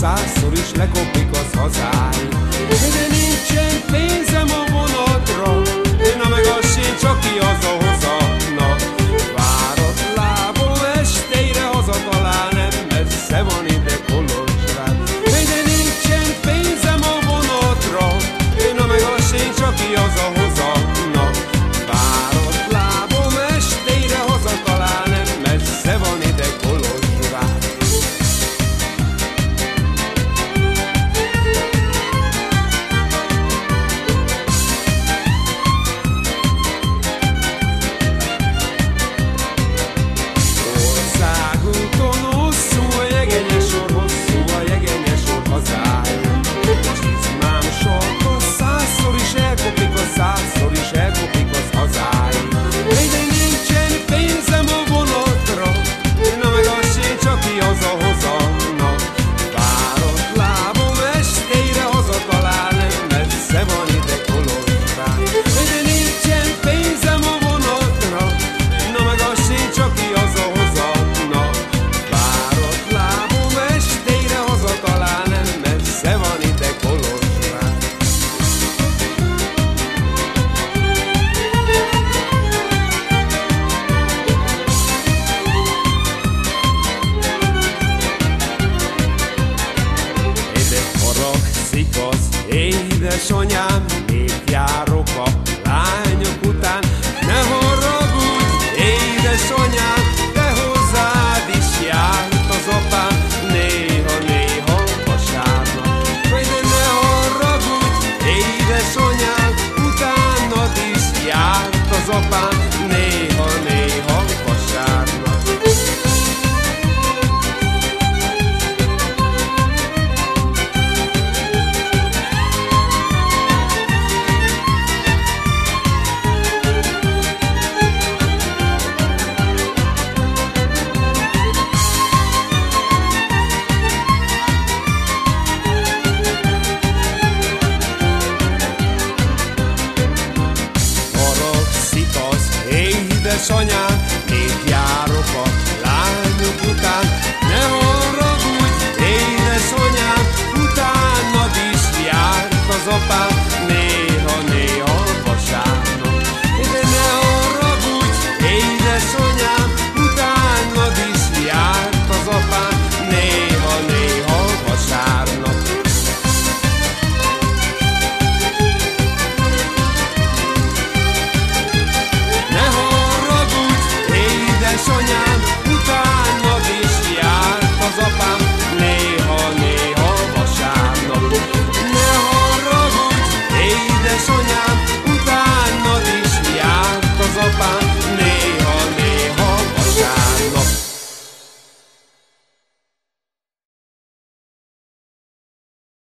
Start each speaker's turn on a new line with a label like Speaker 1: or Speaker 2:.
Speaker 1: százszor is lekopik az hazály. édesanyám, még járok a lányok után. Ne haragudj, édesanyám, de hozzád is járt az apám, néha-néha vasárnap. Vagy de ne haragudj, édesanyám, utánad is járt az apám. édes anyám, én járok a lányok után, soñar.